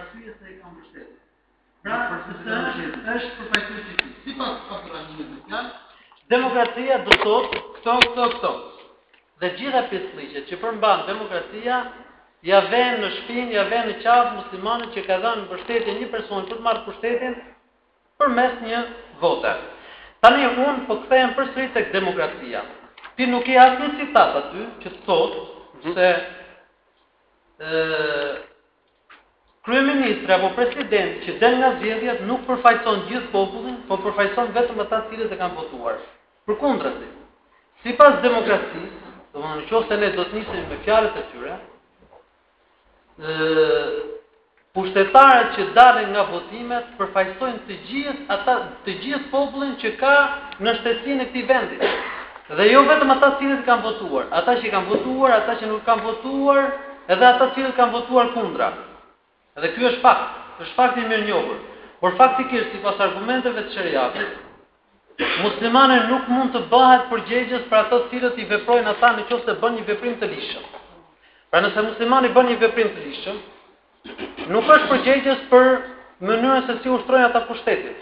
arsye se e ka mbështetur. Pra, sepse është përfaqësues i tij. Sipas faturimit të tij, demokracia do të thotë këto, këto, këto. Dhe gjitha pisllëqet që përmban demokracia ja vënë në shpinë, ja vënë në qafë muslimanit që ka dhënë mbështetje një personi për të marrë pushtetin përmes një vote. Tani un po kthehem përsëri tek demokracia. Ti nuk ke asnjë citat aty që të thotë se ë Kryeministri apo presidenti që del nga zgjedhjet nuk përfaqëson gjithë popullin, por përfaqëson vetëm ata të cilët e kanë votuar. Përkundrazi, sipas demokracisë, domethënë nëse ne do të nisemi me fjalët e tyre, ë pushtetarët që dalin nga votimet përfaqësojnë të gjithë ata të gjithë popullin që ka nënshtetësinë e këtij vendi. Dhe jo vetëm ata të cilët i kanë votuar, ata që kanë votuar, ata që nuk kanë votuar, edhe ata të cilët kanë votuar kundra. Dhe ky është fakt, është fakt i mirënjohur. Por faktikisht, sipas argumenteve të Sheriatit, muslimani nuk mund të bëhet përgjegjës për ato të cilat i veprojnë ata në qoftë se bën një veprim të ligjshëm. Pra nëse muslimani bën një veprim të ligjshëm, nuk është përgjegjës për mënyrën se si ushtrojnë ata pushtetin.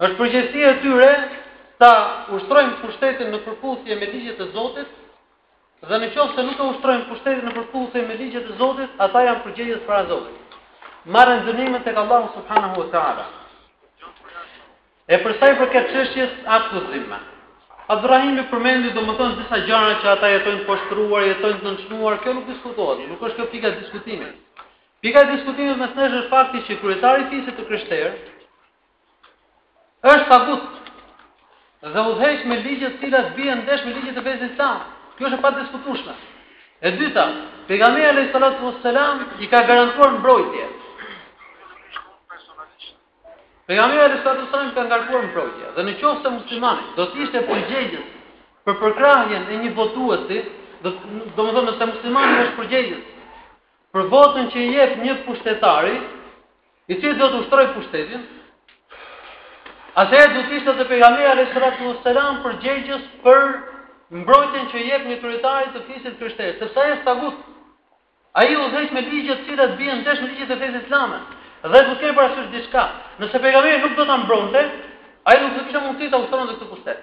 Është përgjegjësi e tyre ta ushtrojnë pushtetin në përputhje me ligjet e Zotit, dhe në qoftë se nuk e ushtrojnë pushtetin në përputhje me ligjet e Zotit, ata janë përgjegjës para Zotit. Marrin dënimin tek Allahu subhanahu wa taala. E për sa i përket çështjes aktu dhimme. Abdurrahimi përmendi domethënë disa gjëra që ata jetojnë poshtruar, jetojnë të nënçmuar, kjo nuk diskutohet, nuk është kjo pika e diskutimit. Pika e diskutimit mes nesh është fakti që kryetari i fisit të krishterë është tagut dhe udhëheq me ligje të cilat bien ndesh me ligjet e fesë islame. Kjo është e padiskutueshme. E dyta, pejgamberi alayhi salatu wassalam i ka garantuar mbrojtje. Pejgamberi alayhi salatu wassalam i ka garantuar mbrojtje dhe në qoftë se muslimani do të ishte përgjegjës për përkrahjen e një votuesi, domethënë se muslimani është përgjegjës Për votën që i jep një pushtetari, i cili do të ushtrojë pushtetin, atëherë do të ishte dhe pejgamberi alayhi salatu wassalam përgjegjës për mbrojtjen që i jep një kryetari të fisit të krishterë, sepse ai është tagut. Ai udhëheq me ligje të cilat bien ndesh me ligjet e fesë islame. Dhe duhet të kemi parasysh diçka. Nëse pejgamberi nuk do ta mbronte, ai nuk do të kishte mundësi ta ushtronte këtë pushtet.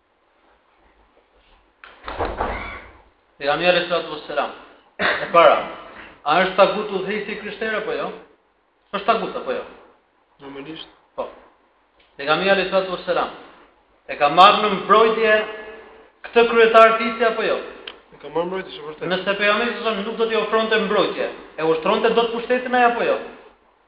Pejgamberi alejhi salatu wasselam. E para, a është tagut udhëheqësi i krishterë, apo jo? Është tagut, apo jo? Normalisht. Po. Pejgamberi alejhi salatu wasselam e ka marrë në mbrojtje këtë kryetar fisi, apo jo? E ka marrë mbrojtje, vërtet. Nëse pejgamberi nuk do t'i ofronte mbrojtje, e ushtronte dot pushtetin ai, apo jo?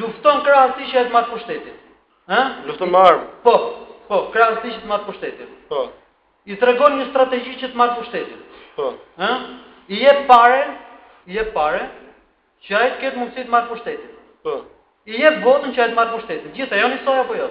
Lufton krahas tij që ai të marrë pushtetin. Ë? Lufton me armë. Po, po, krahas tij që të marrë pushtetin. Po. I tregon një strategji që të marrë pushtetin. Po. Ë? I jep pare, i jep pare që ai të ketë mundësi të marrë pushtetin. Po. I jep votën që ai të marrë pushtetin. Gjithë janë njësoj apo jo?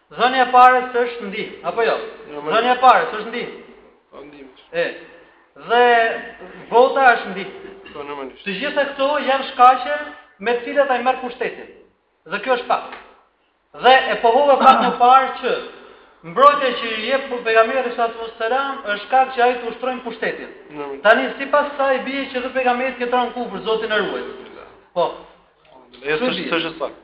Dhënia e parës është ndihmë, apo jo? Dhënia e parës është ndihmë. Po ndihmë. E. Dhe vota është ndihmë. Po normalisht. Të gjitha këto janë shkaqe me të cilat ai merr pushtetin. Dhe kjo është fakt. Dhe e pohova pak më parë që mbrojtja që i jep pejgamberi sa të selam është shkak që ai të ushtrojë pushtetin. Tani sipas saj i bie që dhe pejgamberi ka rënë në kufër Zotin e ruajtë. Po. Është është është fakt.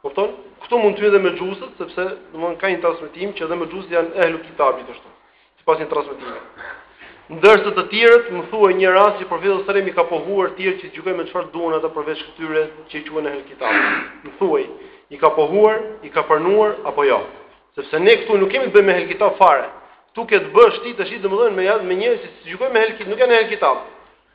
Kupton? Këtu mund të hyjnë edhe mexhusët, sepse domthon ka një transmetim që edhe mexhusët janë ehlu kitabit ashtu. Sipas një transmetimi. Ndërsa të tjerët më thuaj një rast që profeti sallallahu alajhi wasallam i ka pohuar të tjerë që gjykojnë me çfarë duan ata përveç këtyre që quhen ehlu kitabit. Më thuaj, i ka pohuar, i ka pranuar apo jo? Sepse ne këtu nuk kemi të bëjmë me ehlu kitab fare. Ktu ke të bësh ti tash domthon me me njerëz që s'gjykojnë me ehlu kitab, nuk janë ehlu kitab.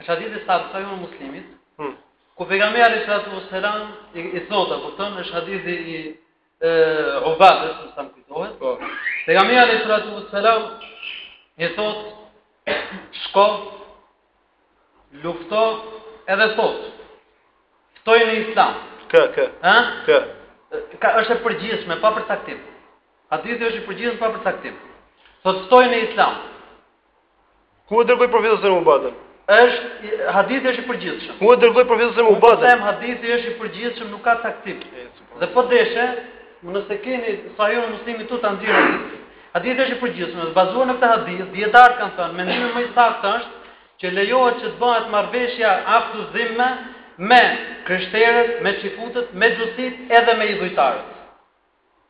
Është hadithi te sahihu i Muslimit. Hmm. Ku pejgamberi alayhi salatu wassalam i, i thotë, kupton, është hadithi i e Ubadës, me sa më kujtohet. Po. Pejgamberi alayhi salatu wassalam i thotë shko lufto edhe thotë: Ftoji në Islam. Kë, kë. Ë? Kë. Ka është e përgjithshme pa përcaktim. Hadithi është i përgjithshëm pa përcaktim. Thotë ftoji në Islam. Ku e dërgoi profeti sallallahu alajhi wasallam Është hadithi është i përgjithshëm. Ku e dërgoi profeti sallallahu alajhi wasallam Ubadën? hadithi është i përgjithshëm, nuk ka caktim. Dhe po deshe, nëse keni sahihun e Muslimit ktu ta nxjerr hadithin. Hadithi është i përgjithshëm, është bazuar në këtë hadith, dijetarët kanë thënë, mendimi më i saktë është që lejohet që të bëhet marrëveshja aktu dhimme me krishterët, me çifutët, mexhusitë edhe me idhujtarët.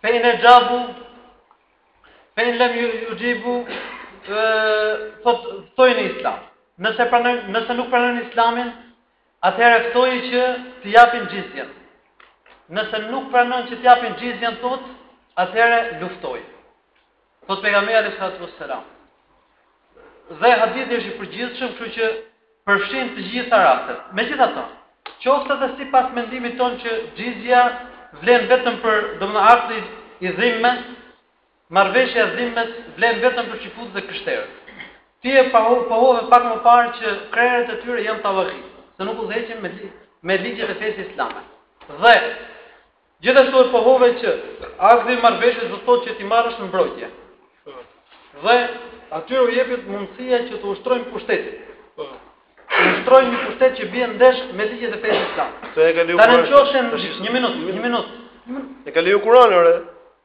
Fe in exhabu, fe in lem juxhibu, thot, ftoji në islam. Nëse, pranojnë, nëse nuk pranojnë islamin, atëherë ftoji që të japin xhizjen. Nëse nuk pranojnë që të japin xhizjen, thot, atëherë luftoji. Thot pejgamberi alayhi salatu wassalam. Dhe hadithi është i përgjithshëm, kështu që përfshin të gjitha rastet. Megjithatë, qoftë edhe sipas mendimit tonë që xhizja vlen vetëm për, domethënë akti i dhimmes, marrëveshja e dhimmes vlen vetëm për çifutët dhe krishterët. Ti e pohove pak më parë që krerët e tyre janë tavagit, se nuk udhëheqin me me ligjet e fesë islame. Dhe Gjithashtu e pohove që akti i marrëveshjes do të thotë që t'i marrësh në mbrojtje. Po. Dhe atyre u jepet mundësia që të ushtrojnë pushtetin. Po. Ushtrojnë një pushtet që bie ndesh me ligjet e fesë islame. Të e kaloj. Tanë çoshin një minutë, një minutë. E kaloj Kur'anin, ore.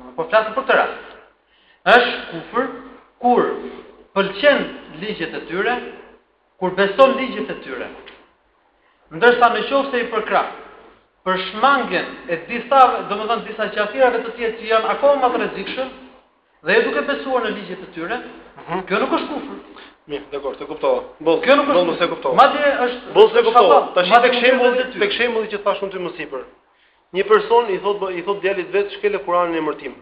Unë po flasim për këtë rast. Është kufër kur pëlqen ligjet e tyre, kur beson ligjet e tyre. Ndërsa në qoftë se i përkrah për shmangien e disa, domethënë disa qafirave të tjerë që janë akoma më të rrezikshëm dhe jo duke besuar në ligjet e tyre, uh mhm. -huh. kjo nuk është kufër. Mirë, dakor, të kuptova. Boll, kjo nuk është se kuptova. Madje është Boll se kuptova. Tash tek shembulli, tek shembulli që thashë unë ty më sipër. Një person i thot i thot djalit vet shkele Kur'anin në emër tim.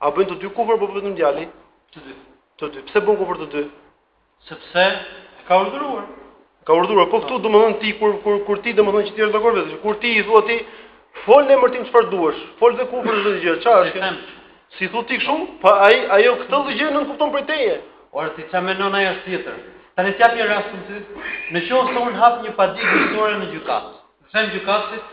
A bëjnë të dy kufër apo vetëm djali? Të dy. Të dy. Pse bën kufër të dy? Sepse e ka urdhëruar. Ka urdhëruar. Po këtu domethënë ti kur kur kur ti domethënë që ti është dakord vetë. Kur ti i thua ti fol në emër tim çfarë duash. Fol dhe kufër çdo gjë. Çfarë është kjo? Si thua ti kështu? Po ai ajo këtë gjë nuk kupton prej teje. Ora ti çamë non ai është tjetër. Tani t'jap një rast të Në qoftë se unë hap një padi gjyqësore në gjykatë. Them gjykatësit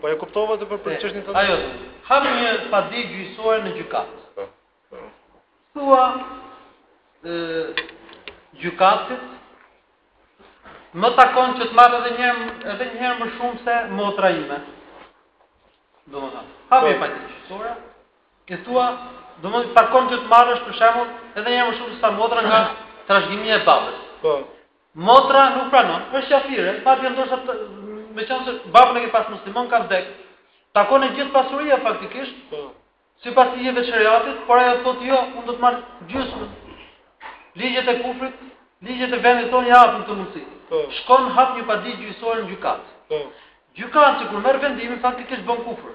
Po e kuptova të për për çështjen tonë. Ajo. Hap një padi gjyqësore në gjykatë. Po. Po. Thua ë gjykatësit më takon që të marr edhe një herë edhe një herë më shumë se motra ime. Domethënë, hap po. një padi gjyqësore. Ti thua, domethënë takon që të marrësh për shembull edhe një herë më shumë se motra nga trashëgimia e babës. Po. Motra nuk pranon, është qafire, madje ndoshta meqenëse babën e ke pas musliman ka vdek. Takon e gjithë pasuria faktikisht. Po. Sipas ligjeve të shariatit, por ajo thotë jo, unë do të marr gjysmën. Ligjet e kufrit, ligjet e vendit tonë ia japin këtë mundësi. Po. Shkon hap një padi gjyqësore në gjykatë. Po. Gjykatësi kur merr vendimin faktikisht bën kufër.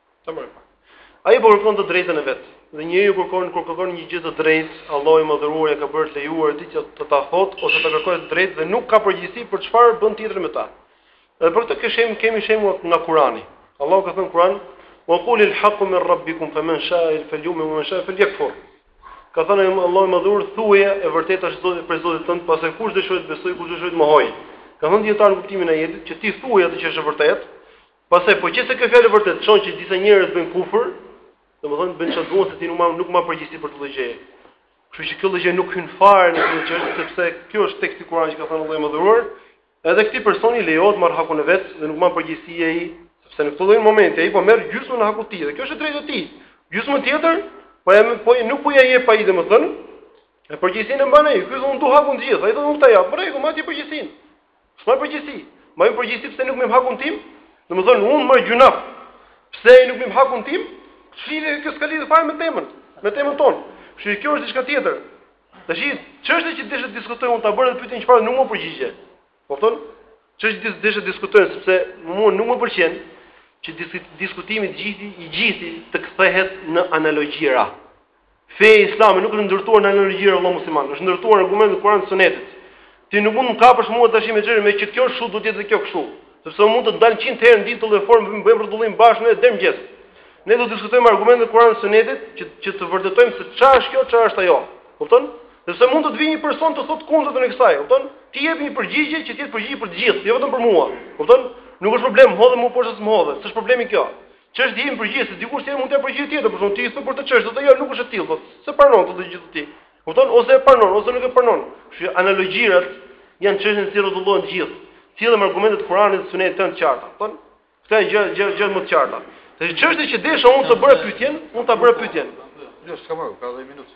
Tamam. Ai po kërkon të drejtën e vet. Dhe njeriu kërkon kur kërkon një gjë të drejtë, Allahu i madhëruar ia ka bërë të lejuar atij që të ta thotë ose të kërkojë të drejtë dhe nuk ka përgjegjësi për çfarë bën tjetri me ta. Dhe për këtë këshim kemi shembull nga Kurani. Allahu ka thënë Kur'an: "Wa qulil haqqu min rabbikum faman sha'a falyu'min wa man sha'a falyakfur." Ka thënë Allahu i madhëruar, thuaj e vërtetë është Zoti prej Zotit tënd, pastaj kush dëshiron të besojë, kush dëshiron të mohojë. Kanë thënë dijetarët në kuptimin e ajetit që ti thuaj atë që është e vërtetë, Pastaj po qe se kjo fjalë vërtet çon që disa njerëz bëjnë kufër, domethënë bën çfarë duan se ti nuk mban nuk mban përgjegjësi për këtë gjë. Kështu që kjo gjë nuk hyn fare në këtë çështje sepse kjo është tekst i Kur'anit që ka thënë Allahu i madhëruar. Edhe këtij personi i lejohet të marrë hakun e vet dhe nuk mban përgjegjësi ai, sepse në këtë lloj momenti ai po merr gjysmën e hakut të tij dhe kjo është e drejtë e tij. Gjysmën tjetër, po e po nuk po ia jep ai domethënë, e përgjegjësinë e mban ai. Ky thotë dua hakun të gjithë, ai thotë nuk ta jap. Rregull, mbaje ti përgjegjësinë. Çfarë përgjegjësi? Mban ai përgjegjësi pse nuk më jep hakun tim? Domethënë unë marr gjynah. Pse nuk më jep hakun tim? Çfarë kjo s'ka lidhje fare me temën, me temën tonë. Kështu që kjo është diçka tjetër. Tash çështja që desha të diskutoj unë ta bëra pyetjen që parë nuk m'u përgjigje. Kupton? Çështja që desha të diskutojmë sepse mua nuk më pëlqen që diskutimi i gjithë i gjithë të kthehet në analogji ra. Feja islame nuk është ndërtuar në analogjira vëlla musliman, është ndërtuar në argumente të Kuranit dhe Sunetit. Ti nuk mund të më kapësh mua tash me çështjen meqë kjo është kështu do të jetë dhe kjo kështu, sepse mund të dalë 100 herë në ditë të formë bëjmë bëjmë rrotullim bashkë deri në mëngjes. Ne do të diskutojmë argumente të Kuranit dhe Sunetit që që të vërtetojmë se çfarë është kjo, çfarë është ajo. Kupton? Sepse mund të vijë një person të thotë të kundërtën e kësaj, kupton? Ti jep një përgjigje që të jetë përgjigje për të gjithë, jo vetëm për mua. Kupton? Nuk është problem, më hodhe poshtë a s'më hodhe. S'është problemi kjo. Çështja jepi përgjigje se dikush tjetër mund të përgjigjet tjetër, por thonë ti i thu për këtë çështje, thotë jo, nuk është e tillë, thotë, s'e pranon të gjithë ti. Kupton ose e pranon ose nuk e pranon. Kështu që analogjirat janë çështje si rrotullohen të gjithë. Sillmë argumentet e Kuranit dhe Sunetit janë të qarta. Kupton? Këto janë gjë gjë gjë më të qarta. Dhe çështja që desha unë ta bëra pyetjen, unë ta bëra pyetjen. Jo, s'ka më, ka 10 minuta.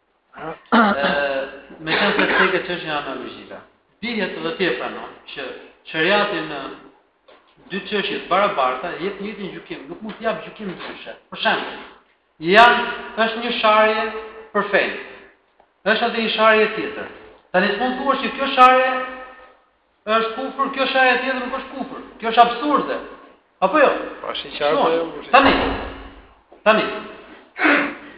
Meqenëse e ceke çështjen analogjike, dihet dhe ti e pranon që sheriati në dy çështje të barabarta, jep të njëjtin gjykim, nuk mund të japë gjykim ndryshe. Për shembull, janë, është një sharje për fenë, është edhe një sharje tjetër. Tani s'mund të thuash që kjo sharje Është kufër, kjo sharja tjetër nuk është kufër. Kjo është absurde. Apo jo? Po është e qartë ajo. Tani. Tani.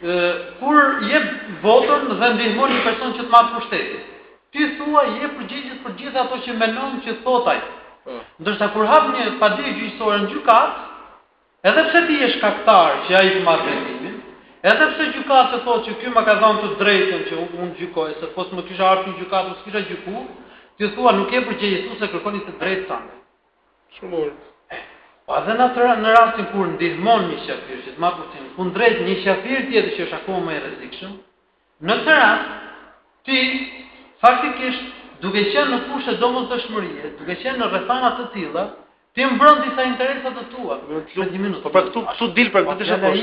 Ë kur jep votën dhe ndihmon një person që të marrë pushtetin. Ti thua je përgjegjës për gjithë ato që mendon që thotë ai. Po. Ndërsa kur hap një padi gjyqësore në gjykatë, Edhe pse ti je shkaktar që ai të marrë vendimin, edhe pse gjykatësi thotë që ky më ka dhënë të drejtën që unë të gjykoj, se po s'më kishte ardhur në gjykatë unë s'kisha gjyku, ti thua nuk je përgjegjës ti se kërkon të drejtën tënde. Absolut. Po edhe në atë në rastin kur ndihmon një qafir që të marrë pushtetin, kundrejt një qafiri tjetër që është akoma më i rrezikshëm, Në këtë rast, ti faktikisht duke qenë në kushte domosdoshmërie, duke qenë në rrethana të tilla, ti mbron disa interesa të tua. Vetëm një minutë. Po pra këtu këtu dil pra këtë desha po.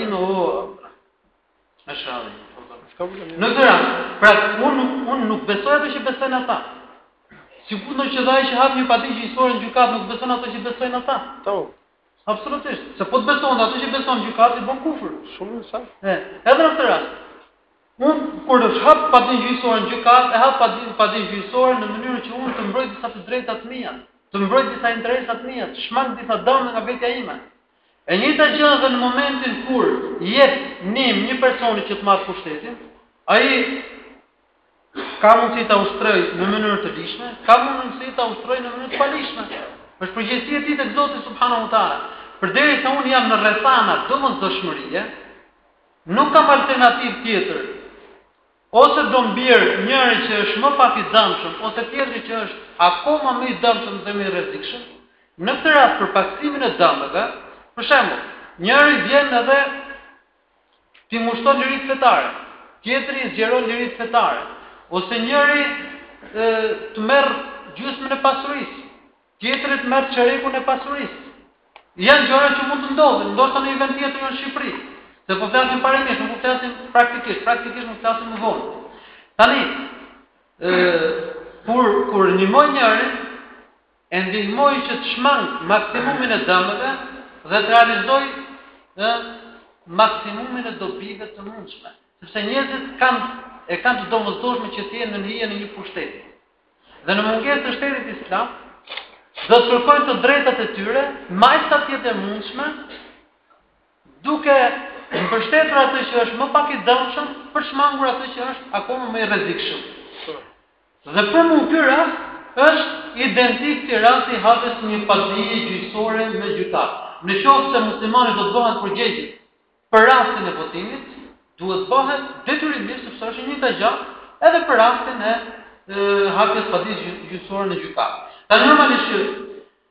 Inshallah. Në këtë rast, pra unë nuk unë nuk besoj ato që besojnë ata. Sikurse dhe ai që hap një padi gjyqësore në gjykatë nuk beson ato që besojnë ata. Po. Absolutisht, se po të besonte ato që beson gjykatës i bën kufër. Shumë e saktë. Edhe në këtë rast. Unë kur të hap padinë gjyqësore në gjykatë, e hap padinë padinë gjyqësore në mënyrë që unë të mbroj disa të drejta të mia, të mbroj disa interesa të mia, të shmang disa dëme nga vetja ime. E njëjta gjë edhe në momentin kur jep ndihmë një personi që të marr pushtetin, ai Ka mundësi ta ushtrojë në mënyrë të ligjshme, ka mundësi ta ushtrojë në mënyrë të paligjshme. Është përgjegjësi e tij tek Zoti subhanahu teala. Përderisa unë jam në rrethana domosdoshmërie, nuk kam alternativë tjetër. Ose do vijë njëri që është më pak i dëmshëm ose tjetri që është akoma më i dëmshëm dhe më i rrezikshëm. Në këtë rast për pakësimin e dëmeve, për shembull, njëri vjen edhe T'i ngushton liritë fetare, tjetri i zgjeron liritë fetare, ose njëri të merr gjysmën e pasurisë, tjetri të merr çerekun e pasurisë. Janë gjëra që mund të ndodhin, ndoshta në një vend tjetër jo në Shqipëri. Se po flasim parimisht, nuk po flasim praktikisht, praktikisht mund të flasim më vonë. Tani, ë kur kur ndihmoj njërin, e ndihmoj që të shmang maksimumin e dëmeve dhe të realizoj maksimumin e dobive të mundshme, sepse njerëzit kanë e kanë të domosdoshme që të jenë nën hijen e një pushteti. Dhe në mungesë të shtetit islam, do të kërkojnë të drejtat e tyre, me aq sa të jetë e mundshme, duke mbështetur atë që është më pak i dëmshëm, për të shmangur atë që është akoma më i rrezikshëm. Dhe për mu ky rast është identik si rasti i hapjes së një padije gjyqësore në gjykatë. Në qoftë se muslimani do të bëhet përgjegjës për rastin e votimit, duhet të bëhet detyrimisht, sepse është e njëjta gjë, edhe për rastin e hapjes së padisë gjyqësore në gjykatë. Tani normalisht që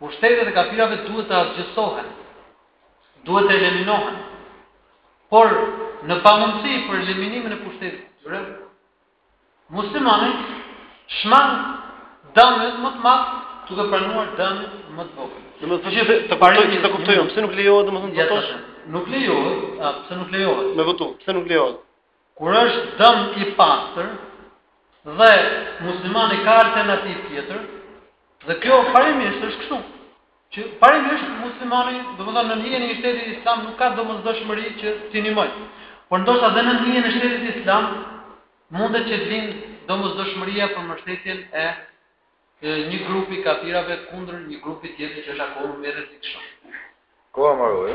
Pushtetet e kafirave duhet të asgjësohen, duhet të eliminohen. Por në pamundësi për eliminimin e pushtetit të tyre, muslimani shmang dëmin më të madh duke pranuar dëmin më të vogël. Domethënë të ta të kuptoj, pse nuk lejohet domethënë të votosh? Nuk lejohet, pse nuk lejohet? Me votu, pse nuk lejohet? Kur është dëm i pastër dhe muslimani ka alternativë tjetër, dhe kjo parimisht është kështu. Që parimisht muslimani, domethënë në hijen e një shteti islam nuk ka domosdoshmëri që t'i ndihmojë. Por ndoshta dhe në hijen e shtetit islam mund të lindë domosdoshmëria për mbështetjen e një grupi kafirash kundër një grupi tjetër që është akoma më i rrezikshëm. Koha mbaroi.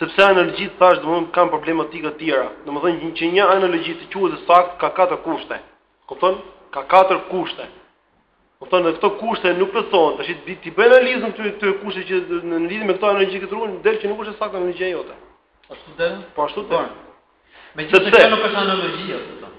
Sepse analogjitë thashë domethënë kanë problematika të tjera. Domethënë që një analogji të quhet e saktë ka katër kushte. Kupton? Ka katër kushte. Kupton? Dhe këto kushte nuk plotësohen. Tash ti t'i bësh analizën këtyre këtyre kushte që në lidhje me këto analogji këtu rruga del që nuk është e saktë analogjia jote. Ashtu del? Po ashtu del. Megjithëse nuk është analogjia, kupton?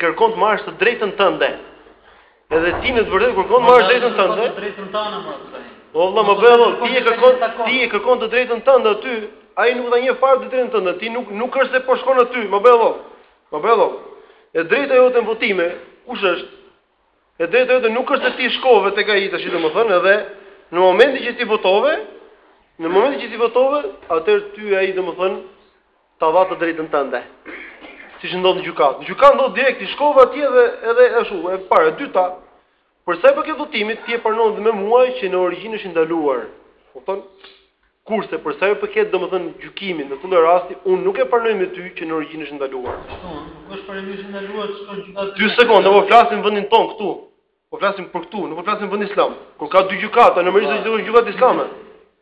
Kërkon të marrësh të drejtën tënde. Edhe ti në të vërtetë kërkon të marrësh drejtën tënde. Të drejtën tënde, mos e bëni. Po vëlla, mor vëlla, ti e kërkon, ti e kërkon të drejtën tënde aty. Ai nuk ta njeh fare të drejtën tënde. Ti nuk nuk është se po shkon aty, mor vëlla. Mor vëlla. E drejta jote në votime, kush është? E drejta jote nuk është se ti shkove tek ai tash domethënë edhe në momentin që ti votove, në momentin që ti votove, atëherë ty ai domethënë Ta dha të drejtën tënde. Siç ndodh në gjykatë. Në gjykatë ndodh direkt ti shkove atje dhe edhe ashtu, e para, e dyta, për sa i përket votimit, ti e pranon edhe me mua që në origjinë është i ndaluar. Kupton? Kurse për sa i përket domethënë gjykimit në këtë lloj rasti, unë nuk e pranoj me ty që në origjinë është i ndaluar. Nuk është përgjithësisht e ndaluar çdo gjykatë. Dy sekonda, po flasim në vendin tonë këtu. Po flasim për këtu, nuk po flasim në vend islam. Kur ka dy gjykata, në mënyrë të gjykatë islame.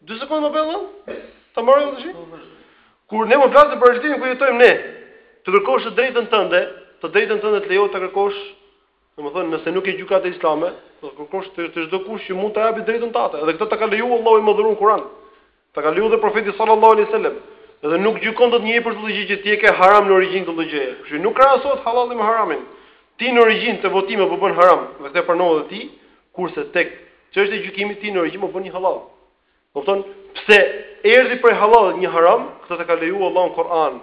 Dy sekonda mor vëlla? Ta marrim tashi? Kur ne po flasim për realitetin ku jetojmë ne, të kërkosh të drejtën tënde, të drejtën tënde të lejohet ta kërkosh, domethënë nëse nuk ke gjykatë islame, do ta kërkosh te, te çdokush që mund ta japë drejtën tate. Edhe këtë ta ka lejuar Allahu i madhëruar në Kur'an. Ta ka lejuar edhe Profeti sallallahu alejhi ue selem dhe nuk gjykon dot njeri për këtë lloj gjëje që ti e ke haram në origjinë këtë lloj gjëje. Kështu që nuk krahasohet hallalli me haramin. Ti në origjinë të votimeve po bën haram dhe këtë e pranove dhe ti, kurse tek çështja e gjykimit ti në origjinë po bën një hallall. Kupton? Pse erdhi prej hallallit një haram, këtë ta ka lejuar Allahu në Kur'an.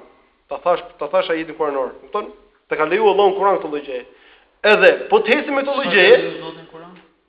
Ta thash, ta thash ajetin kuranor. Kupton? Ta ka lejuar Allahu në Kur'an këtë lloj gjëje. Edhe po të ecim me këtë lloj gjëje,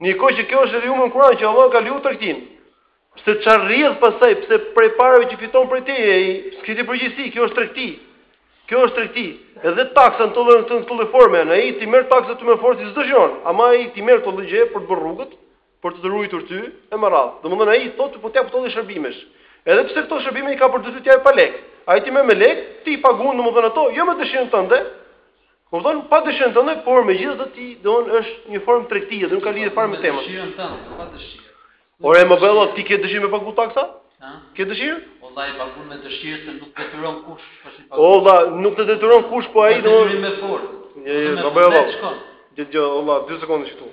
Ndërkohë që kjo është e lejume n'Kur'an që Allah ka lejuar tregtin. Pse çfarë rrjedh pastaj, pse prej parave që fiton prej teje ai, s'ke ti përgjegjësi, kjo është tregti. Kjo është tregti. Edhe taksa në këtë lloj në këtë lloj forme, ai t'i merr taksat me forcë siç dëshiron. Ama ai t'i merr këtë lloj gjëje për të bërë rrugët, për të të ruajtur ty e me radhë. Domethënë ai thotë po t'jap këto lloj shërbimesh. Edhe pse këto shërbime i ka për detyrë pa lek. Ai t'i merr me lek, ti i paguan domethënë ato, jo me dëshirën tënde, Kupton? Pa dëshirën tënde, por megjithatë ti don është një formë tregtie, do nuk ka lidhje fare me temën. Dëshirën tënde, pa dëshirë. Ore mor vëlla ti ke dëshirë me pagu taksa? Ha? Ke dëshirë? O vlla i pagun me dëshirë se nuk të detyron kush, kush i pagun. O vlla nuk të detyron kush, po ai do. Dëshirë me forcë. Jo, jo, mor vlla. Dhe jo, o vlla, dy sekonda këtu.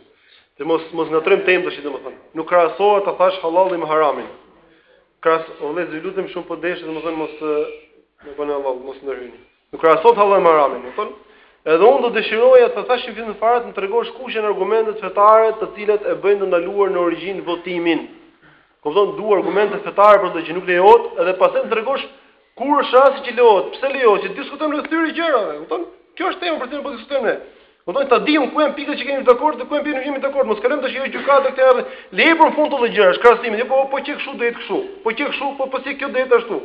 Të mos mos ngatrrojmë temën tash domethën. Nuk krahasohet ta thash hallalli me haramin. Kras, o vlla, ju lutem shumë po deshë domethën mos më bëni Allah, mos ndërhyni. Nuk krahasohet hallalli me haramin, domethënë. Edhe unë do dëshiroja të thashë në fillim fare të më tregosh kush janë argumentet fetare të cilat e bëjnë të ndaluar në origjinë votimin. Kupton, du argumentet fetare për këtë që nuk lejohet, edhe pastaj të tregosh kur është rasti që lejohet, pse lejohet, që diskutojmë rreth këtyre gjërave, kupton? Kjo është tema për të cilën po diskutojmë ne. Kupton, ta dimë ku janë pikat që s'jemi dakord dhe ku janë pikat që jemi dakord. Mos kalojmë tash jo gjykatë këtë herë. Lëri për fund këto lloj gjërash, krahasimi, jo po po qe kështu do jetë kështu. Po qe kështu, po po si kjo do jetë ashtu.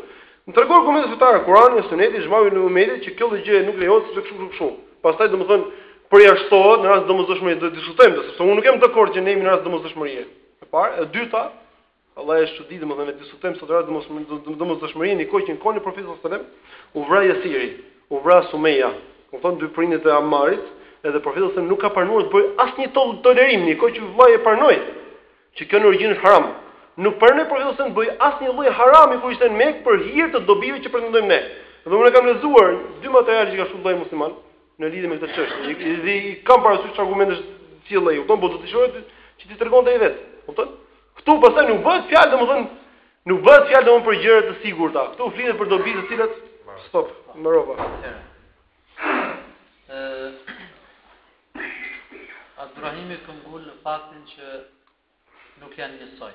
Më trego argumente fetare Kurani, Suneti, ixhmai i umetit që kjo lloj gjëje nuk lejohet sepse kështu kështu kështu. Pastaj domethën përjashtohet në rast domosdoshmëri do të diskutojmë, sepse unë nuk jam dakord që ne jemi në rast domosdoshmëri. E para, e dyta, Vallahi është çudi domethënë ne diskutojmë sot rast domosdoshmërie në një kohë që në kohën e Profetit sallallahu alajhi wasallam u vra Jasiri, u vra Sumeja, kupton dy prindërit e Ammarit, edhe Profeti sallallahu alajhi wasallam nuk ka pranuar të bëj asnjë tol tolerim në një kohë që vllai e pranoi që kjo në origjinë është haram. Nuk pranoi Profeti sallallahu alajhi wasallam të bëj asnjë lloj harami kur ishte në Mekë për hir të dobive që pretendojmë ne. Dhe unë kam lexuar dy materiale që ka shkruar Muslimi, Në lidhje me këtë çështje, i, i, i kam parasysh argumentet që sjell ai, kupton, po doja që t'i tregonte ai vet, kupton? Ktu pastaj nuk bëhet fjalë domethënë nuk bëhet fjalë domethënë për gjëra të sigurta. Ktu flitet për dobi të cilat stop, mbarova. Ë Abdurrahimi këmbëngul në faktin që nuk janë njësoj.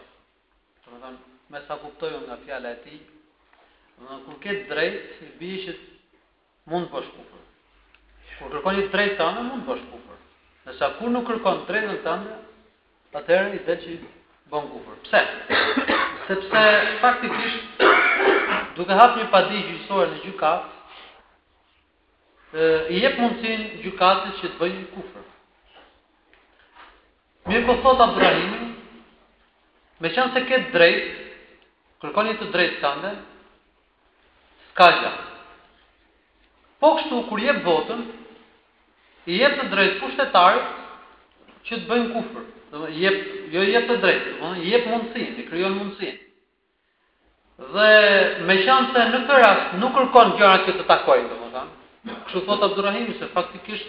Domethënë, me sa kuptoj unë nga fjala e tij, domethënë kur ke drejt, i bie që Mund të bësh kufër. Kur kërkon një të drejtë tënde, mund të bësh kufër. Ndërsa kur nuk kërkon të drejtën tënde, atëherë i del që bën kufër. Pse? Sepse faktikisht duke hap një padi gjyqësore në gjykat, i jep mundësin gjykatës që të bëjë një kufër. Mirëpo thot Abdurrahimi, meqenëse ke të drejtë, kërkon një të drejtë tënde, S'ka gja. Po kështu kur jep votën, i jep të drejtë pushtetarit që të bëjë kufër. Domethënë jep, jo i jep të drejtë, domethënë i jep mundësinë, i krijon mundësinë. Dhe meqenëse në këtë rast nuk kërkon gjëra që të takojnë, domethënë. Kështu thot Abdurrahimi se faktikisht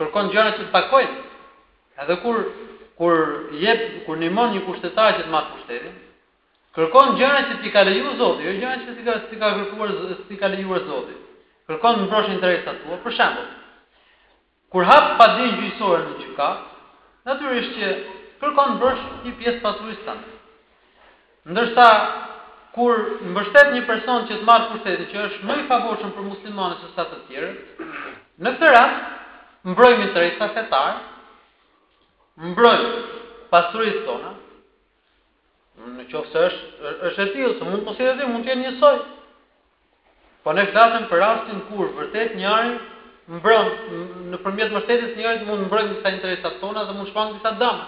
kërkon gjëra që të takojnë. Edhe kur kur jep kur ndihmon një pushtetar që të marrë pushtetin, Kërkon gjëra që t'i ka leju Zoti, jo gjëra që t'i ka t'i ka kërkuar t'i ka lejuar Zoti. Kërkon të mbrosh interesat tua, për shembull. Kur hap padinë gjyqësore në gjykatë, natyrisht që kërkon të mbrosh një pjesë të pasurisë tënde. Ndërsa kur mbështet një person që të marr pushtetin që është më i favorshëm për muslimanët se sa të tjerët, në këtë rast mbrojmë interesa fetare, mbrojmë pasuritë tona, Në qoftë se është është e tillë, se mund të mos jetë e tillë, mund të jetë njësoj. Po ne flasim për rastin kur vërtet njëri mbron, nëpërmjet mbështetjes së njërit mund të mbrojmë disa interesat tona dhe mund të shmangim disa dëme.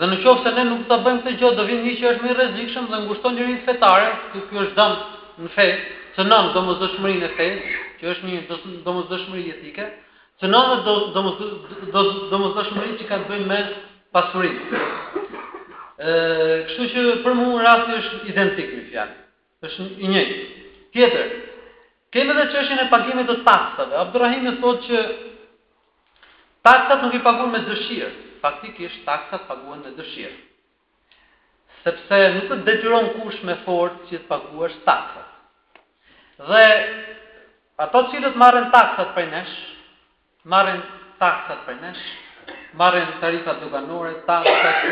Dhe në qoftë se ne nuk ta bëjmë këtë gjë, do vinë një që është më i rrezikshëm dhe ngushton lirinë fetare, ky ky është dëm në fe, cënon domosdoshmërinë e fesë, që është një domosdoshmëri etike, cënon domosdoshmërinë që ka të bëjë me Pasuri. Ë, kështu që për mua rasti është identik me fjalë. Është i njëjtë. Tjetër, kemi edhe çështjen e pagimit të taksave. Abdurrahimi thotë që taksat nuk paguhen me dëshirë. Faktikisht taksat paguhen me dëshirë. Sepse nuk të detyron kush me forcë që të paguash taksat. Dhe ata të cilët marrin taksat prej nesh, Marrin taksat prej nesh, marrin tarifat doganore, taksat,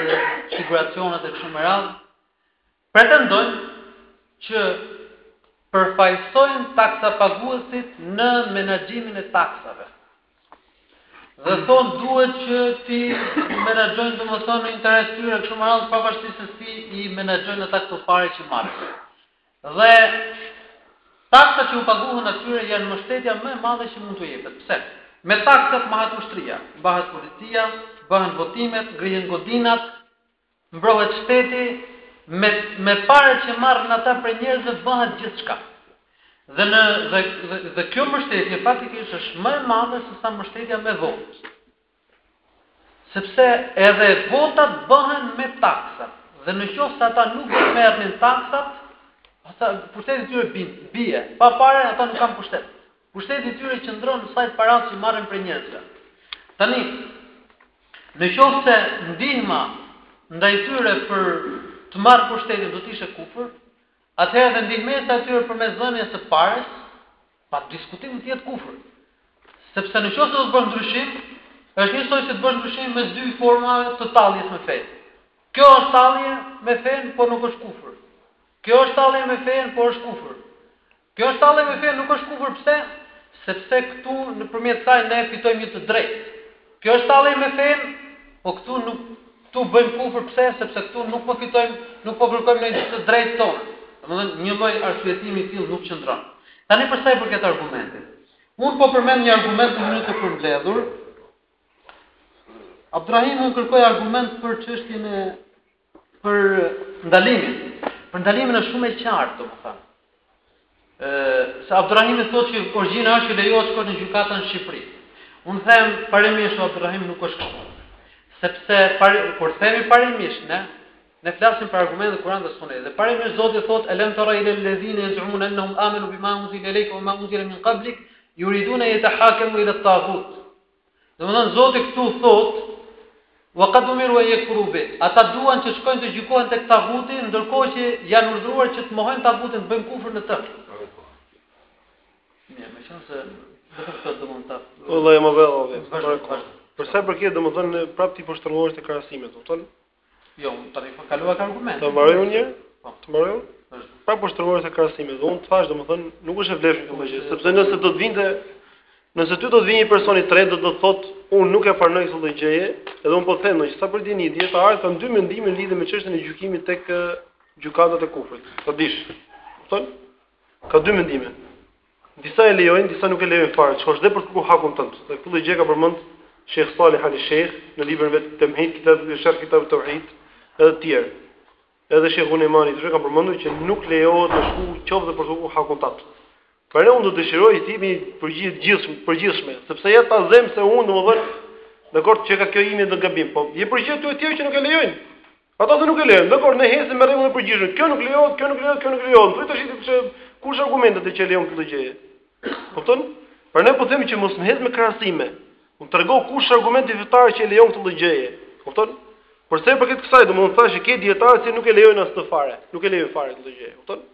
siguracionet e kështu me radhë. Pretendojnë që përfaqësojnë taksapaguesit në menaxhimin e taksave. Dhe mm. thonë duhet që t'i menaxhojnë domethënë në interes të tyre kështu me radhë pavarësisht se si i menaxhojnë ata këto pare që marrin. Dhe taksat që u paguhen atyre janë mbështetja më e madhe që mund t'u jepet. Pse? Me taksat mbahet ushtria, mbahet policia, bëhen votimet, ngrihen godinat, mbrohet shteti, me me paret që marrin ata prej njerëzve bëhet gjithçka. Dhe në dhe, dhe, dhe kjo mbështetje faktikisht është më e madhe se sa mbështetja me votë. Sepse edhe votat bëhen me taksat, dhe në qoftë se ata nuk merrnin taksat, ata pushteti i tyre bie, bie, pa pare ata nuk kanë pushtet. Pushteti i tyre qëndron në sajë të parave që marrin prej njerëzve. Tani, në qoftë se ndihma ndaj tyre për të marrë pushtetin do të ishte kufër, atëherë dhe ndihmesa atyre përmes dhënies së pares Pa diskutim do të jetë kufër. Sepse në qoftë se do të bësh ndryshim, është njësoj si të bësh ndryshim mes dy formave të talljes me fenë. Kjo është tallje me fenë, por nuk është kufër. Kjo është tallje me fenë, por është kufër. Kjo është tallje me fenë, nuk është kufër pse? Sepse këtu nëpërmjet saj ne fitojmë një të drejtë. Kjo është tallje me fenë, po këtu nuk këtu bëjmë kufër pse? Sepse këtu nuk po fitojmë, nuk po kërkojmë ndonjë të drejtë tonë. Domethënë, një lloj arsyetimi i tillë nuk qëndron. Tani për sa i përket argumentit. Unë po përmend një argument në mënyrë të përmbledhur. Abdrahimi më kërkoi argument për çështjen e Për ndalimin, për ndalimin është shumë e qartë, domethënë. Ë, se Abdurrahimi thotë që origjina është që lejohet të shkosh në gjykatat në Shqipëri. Unë them parimisht Abdurrahim nuk është kështu. Sepse pari, kur themi parimisht ne, ne flasim për argumente Kur'an dhe Sunet. Dhe parimisht Zoti thotë elem tara ila alladhina yaz'umun annahum amanu bima unzila ilayka wa ma unzila min qablik yuriduna yatahakamu ila at-taghut. Domethënë Zoti këtu thotë Wa qad umiru an yakfuru bi. Ata duan që të shkojnë të gjykohen tek taguti, ndërkohë që janë urdhëruar që të mohojnë tagutin, të bëjnë kufër në të. Mirë, më thënë se do të thotë domun ta. Vallahi më vëllai. Për sa i përket domethënë prapë ti po shtrëngohesh te krahasimet, kupton? Jo, unë tani po kaloj ka argument. Të mbaroj unë një? Po. Të mbaroj unë? Prapë po shtrëngohesh te krahasimet dhe unë të thash domethënë nuk është e vlefshme kjo gjë, sepse nëse do të vinte nëse ty do të vinte një person i tretë do të thot unë nuk e pranoj këtë lloj gjëje, edhe unë po them që sa për dijeni dijetarët kanë dy mendime lidhje me çështjen e gjykimit tek gjykatat e kufrit. Po dish. Kupton? Ka dy mendime. Disa e lejojnë, disa nuk e lejojnë fare, qoftë dhe për të kërku hakun tënd. Dhe këtë lloj gjëje ka përmend Sheikh Salih Ali Sheikh në librin e vet Temhid, kitab Sharh Kitab Tauhid, edhe të tjerë. Edhe Sheikh Uthejmini thotë kanë përmendur që nuk lejohet të shku qoftë dhe për të kërku hakun tënd. Por unë do të dëshiroj të jemi përgjithë gjithë përgjithshme, sepse ja ta zëm se unë domethënë dakord që e ka kiasi im do gabim, po i përgjigjem këto të tjerë që nuk e lejojnë. Ata që nuk e lejojnë, dakord, ne ecim me rregullin e përgjithshëm. Kjo nuk lejohet, kjo nuk lejohet, kjo nuk lejohet. Thuaj tash ti se kush argumentet që e lejon këtë gjë. Kupton? Prandaj po them që mos më ec me krahasime. Më trego kush argumenti fetar që e lejon këtë lloj gjëje. Kupton? Për sa i përket kësaj, domethënë thashë ke dijetarë që nuk e lejojnë as atë fare. Nuk e lejojnë fare këtë gjë. Kupton?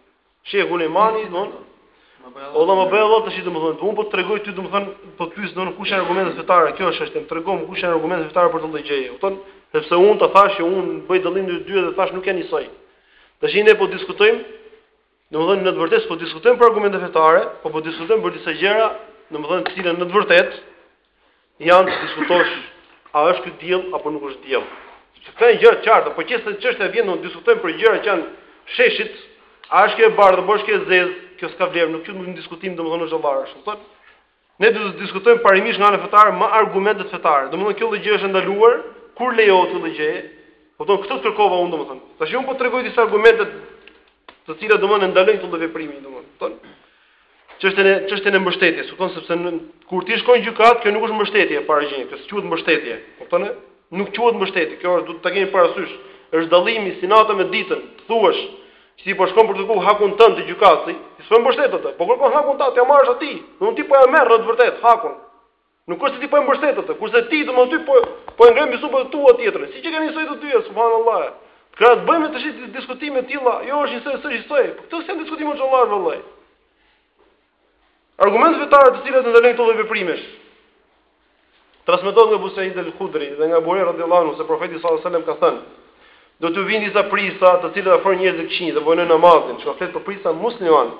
Sheh Uthejmini domethënë O do më bëj Allah tash domethënë, unë po të tregoj ty domethënë, po të pyes domethënë kush janë argumentet fetare, kjo është është, tregom kush janë argumentet fetare për këtë lloj gjëje. Kupton? Sepse unë ta thashë që unë bëj dallim ndër dy dhe thashë nuk janë njësoj. Tash ne po diskutojmë, domethënë në të vërtetë s'po diskutojmë për argumente fetare, po po diskutojmë për disa gjëra, domethënë të cilat në të vërtetë Janë të diskutosh a është ky diell apo nuk është diell. Sepse këto janë gjëra të qarta, por nëse çështja vjen të diskutojmë për gjëra që janë sheshit, a është kjo e bardhë apo është kjo e zezë, kjo s'ka vlerë, nuk qitet në diskutim, domethënë është xhallar, është kupton? Ne duhet të diskutojmë parimisht nga ana fetare me argumente fetare. Domethënë kjo lloj gjë është ndaluar, kur lejohet kjo lloj gjë? Po do këtë kërkova unë domethënë. Tash unë po tregoj disa argumente të cilat domethënë ndalojnë këtë veprimin domethënë. Çështjen e çështjen e mbështetjes, kupton sepse në, kur ti shkon gjykat, kjo nuk është mbështetje e para gjë, kjo s'quhet mbështetje. Kupton? Nuk quhet mbështetje. Kjo është duhet ta keni parasysh. Është dallimi si nata me ditën. Të thuash që ti po shkon për të kërkuar hakun tënd te gjykatësi, ti s'po mbështet atë, po kërkon hakun tënd, t'ia marrësh atij. Nuk ti po ja merr në të vërtetë hakun. Nuk është se ti po e mbështet atë, kurse ti domethënë po po e ngren mbi supet e tua tjetrën. Si s'qenkan njësoj të dyja, subhanallahu. Pra të bëjmë tashi diskutime të tilla, jo është njësoj s'është njësoj. Po këto janë diskutime fjalor vëllai. Argumentet fetare të cilat ndalojnë këto lloj veprimesh. Transmetohet nga Abu Sa'id al-Khudri dhe nga Ebu Hurejra radhiyallahu anhu se profeti sallallahu alajhi wasallam ka thënë: Do t'ju vijnë disa prisa, të cilët afrojnë njerëz të këqinj dhe vonojnë namazin, pra flet për prisa musliman.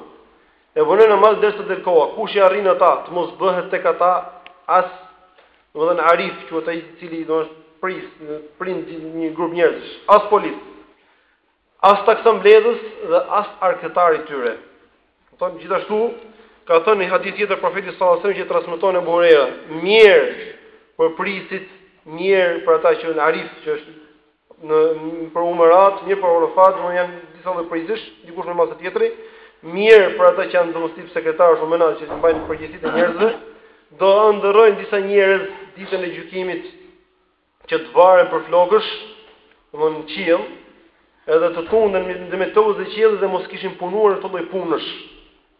E vonojnë namazin derisa del koha, kush i arrin ata, të mos bëhet tek ata as domethënë arif, quhet ai i cili domethënë prin, prin një grup njerëzish, as polic, as taksambledhës dhe as arkëtar i tyre. Kupton gjithashtu ka thënë në një hadith tjetër profeti sallallahu alajhi wasallam që e transmeton Abu Huraira, mjerë për prisit, mjerë për ata që janë arif, që është mjerë për umerat, mjerë për urefat, domethënë janë disa lloj prisash, dikush më masë tjetri, mjerë për ata që janë domethënë tip sekretarësh ose menaxherë që i mbajnë përgjegjësitë e njerëzve, do ëndërrojnë disa njerëz ditën e gjykimit që të varen për flokësh, domthonë qiell, edhe të tunden midis tokës e qiellit dhe mos kishin punuar këto lloj punësh.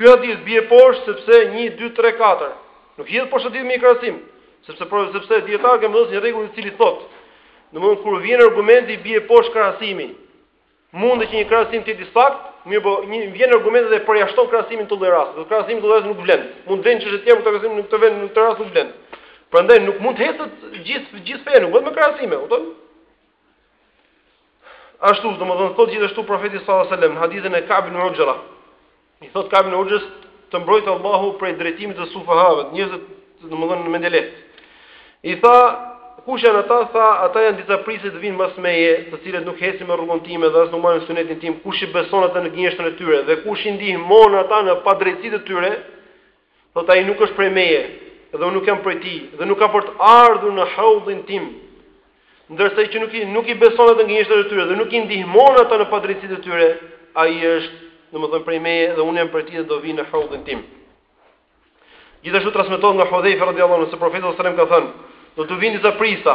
Ky hadith bie poshtë sepse një, dy, tre, katër. Nuk hidhet poshtë hadithi me një krahasim, sepse por sepse dijetarët kanë vendosur një rregull i cili thotë, domthonë kur vjen argumenti bie poshtë krahasimi. Mundë që një krahasim të jetë i saktë, mirëpo vjen argumenti dhe përjashton krahasimin në këtë lloj rasti. Domethënë krahasimi në këtë lloj rasti nuk vlen. Mund të vlen në çështje tjetër, por krahasimi nuk të vlen në këtë rast nuk vlen. Prandaj nuk mund të ecet gjithë gjithë fenë, vetëm me krahasime, kupton? Ashtu, domethënë, thot gjithashtu profeti sallallahu alaihi wasallam në hadithin e Ka'b ibn Ujra. I thot Ka'b ibn Ujras të mbrojtë Allahu prej drejtimit të sufahave, njerëzit, domethënë, mendjelehtë. I tha, kush janë ata? Tha, ata janë disa prisa, do vijnë mbas meje, të cilët nuk ecin me rrugën time dhe as nuk marrin sunetin tim. Kush i beson ata në gënjeshtrën e tyre dhe kush i ndihmon ata në padrejtësitë e tyre, Thotë ai nuk është prej meje dhe unë nuk jam prej tij dhe nuk ka për të ardhur në haudhin tim. Ndërsa ai që nuk i nuk i beson ata në gënjeshtrat e tyre dhe nuk i ndihmon ata në padrejtësitë e tyre, ai është, domethënë prej meje dhe unë jam prej tij dhe do vijë në haudhin tim. Gjithashtu transmetohet nga Hudhaifa radhiyallahu anhu se profeti sallallahu alajhi wasallam ka thënë, do t'ju vijnë disa prisa,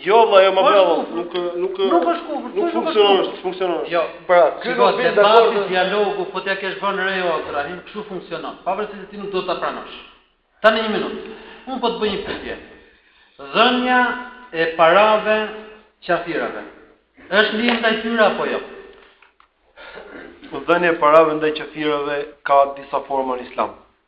Jo, vëlla, jo more vëlla. Nuk nuk nuk është kufër, nuk funksionon, nuk funksionon. Jo, pra, ky debati, dialogu, po ta kesh vënë re o Ibrahim, kështu funksionon. Pavarësisht se ti nuk do ta pranosh. Tani një minutë. Unë po të bëj një pyetje. Dhënia e parave qafirave. Është ndihmë ndaj tyre apo jo? Dhënia e parave ndaj qafirave ka disa forma në Islam.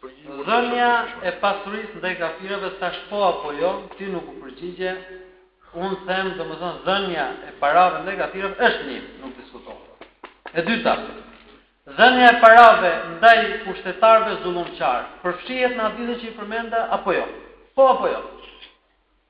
Dhënia e pasurisë ndaj kafirëve thashë po apo jo, ti nuk u përgjigje, unë them domethënë dhënia e parave ndaj kafirëve është një, nuk diskutohet. E dyta, dhënia e parave ndaj pushtetarëve zullumqarë, përfshihet në hadithin që i përmenda apo jo? Po apo jo?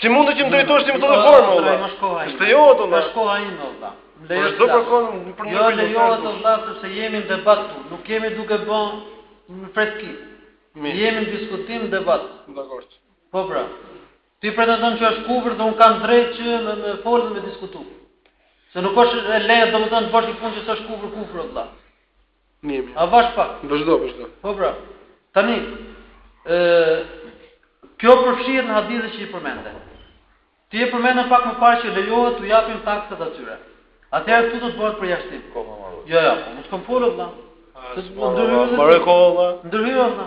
Si mundet që më drejtohesh ti me këtë formë vëlla. Është jo ato vëlla. Është koha ime vëlla. Më lejo. Është do për kohën për një vit. Jo, jo, do vëlla sepse jemi në debat këtu. Nuk jemi duke bën në freski. Mi. Jemi në diskutim debat. Dakor. Po pra. Ti pretendon që është kufër dhe un kam të drejtë që me me fol dhe me diskutu. Se nuk është e lehtë domethënë të bësh një punë që s'është kufër kufër vëlla. Mirë, mirë. Avash pak? Vazhdo, vazhdo. Po pra. Tani ë kjo përfshihet në hadithe që i përmende. Ti e përmende pak më parë që lejohet t'u japin taksat atyre. Atëherë këtu do të bëhet përjashtim. Po, po, po. Jo, jo, po mos kam folur vëlla. Ndërhyre. Ndërhyre vëlla.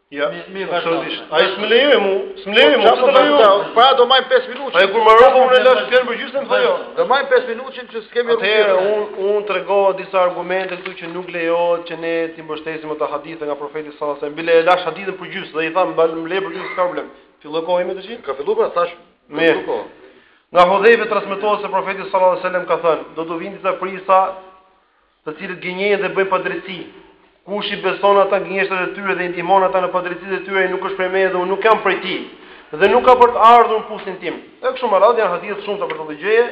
Ja, mi vazhdo. Ai s'më lejoi mu, s'më lejoi mu. Çfarë do të thotë? Pra do mbajmë 5 minutë. Ai kur mbarova unë lash fjalë për gjysmë thonë jo. Do mbajmë 5 minutë që s'kemi rrugë. Atëherë unë unë tregova disa argumente këtu që nuk lejohet që ne t'i mbështesim ata, hadithe nga profeti sallallahu alajhi wasallam. Bile e lash hadithin për gjysmë dhe i thamë mbal më lejë për gjysmë s'ka problem. Filloi koha me të gjithë. Ka filluar pra thash me kohë. Nga Hudhejfe transmetohet se profeti sallallahu alajhi wasallam ka thënë, do të vijnë disa prijësa të cilët gënjejnë dhe bëjnë padrejtësi. Kush i beson ata gënjeshtrat e tyre dhe i ndihmon ata në padrejtësitë e tyre, ai nuk është prej meje dhe unë nuk jam prej tij, dhe nuk ka për të ardhur në pusin tim. E kështu me radhë janë hadithe të shumta për këtë gjëje.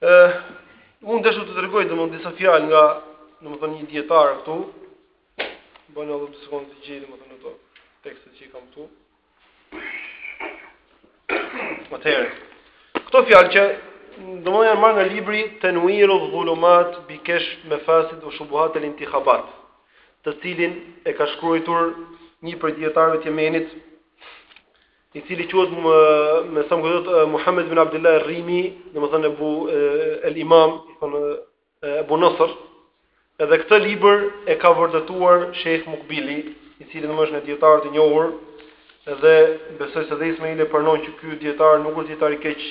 Ë unë desha të tregoj domethënë disa fjalë nga domethënë një dietar këtu. Bënë edhe disa sekonda të gjej domethënë ato tekstet që i kam këtu. Atëherë, këto fjalë që domethënë janë marrë nga libri Tenuiru dhulumat bikeshf mefasid ue shubuhat el intikhabat të cilin e ka shkruajtur një prej dijetarëve të Jemenit i cili quhet më, me sa më kujtohet Muhammed bin Abdilah Rimi, domethënë Abu El Imam, i thonë Ebu Nësër, edhe këtë libër e ka vërtetuar Shejh Mukbili, i cili domethënë është një dijetar i njohur, edhe besoj se dhe Ismaili e pranon që ky dijetar nuk është dijetar i keq,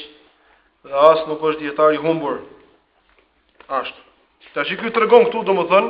dhe as nuk është dijetar i humbur. Ashtu. Tashi ky tregon këtu, domethënë,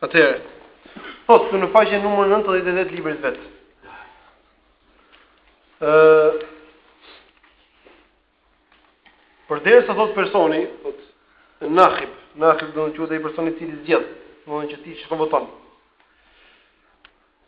Atëherë, thotë këtu në faqen numër 98 të librit vet. Ë Përderisa thot personi, thot Nahib, Nahib do të thotë ai personi i cili zgjedh, domethënë që ti shkon voton.